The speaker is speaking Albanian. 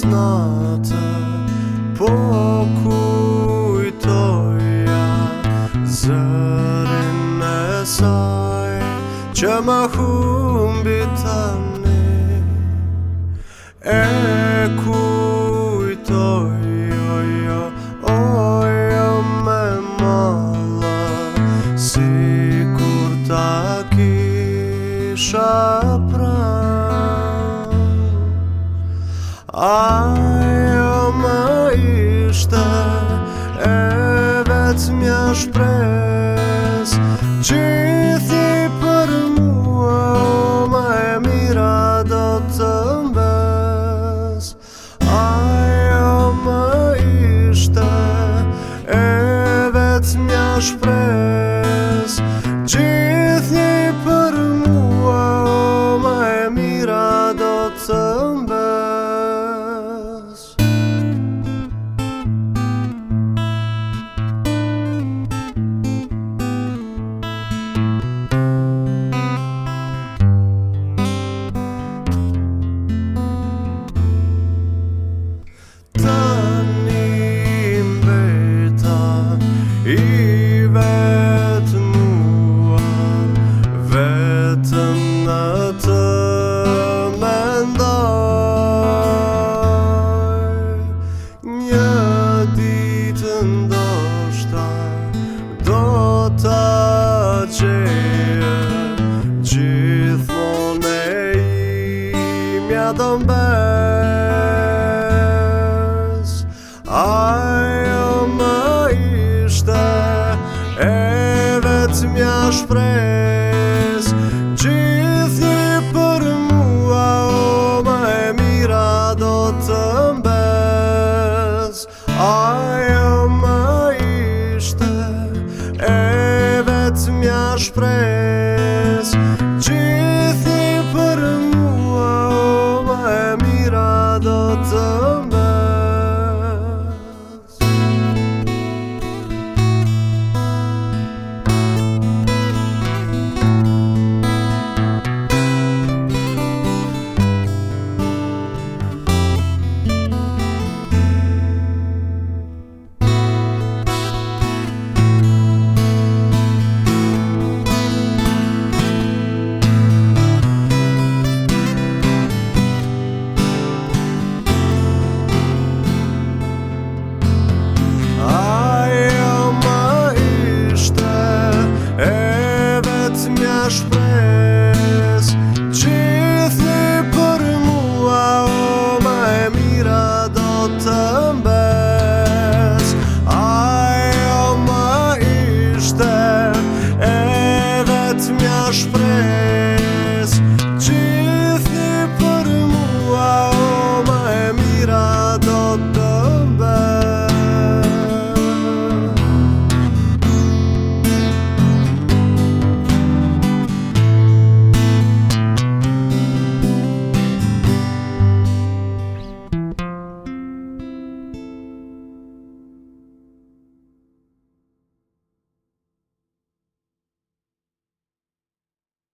snata Po kujtoja zërin e saj Që më humbi tani E Ajo më ishte E vetë mja shpres Qithi për mua O e mira do të mbes Ajo më ishte E vetë mja shpres të mendoj Një ditë ndoshta do të qenë Gjithmonë i mja të mbes Ajo më ishte e vetë mja shprej meus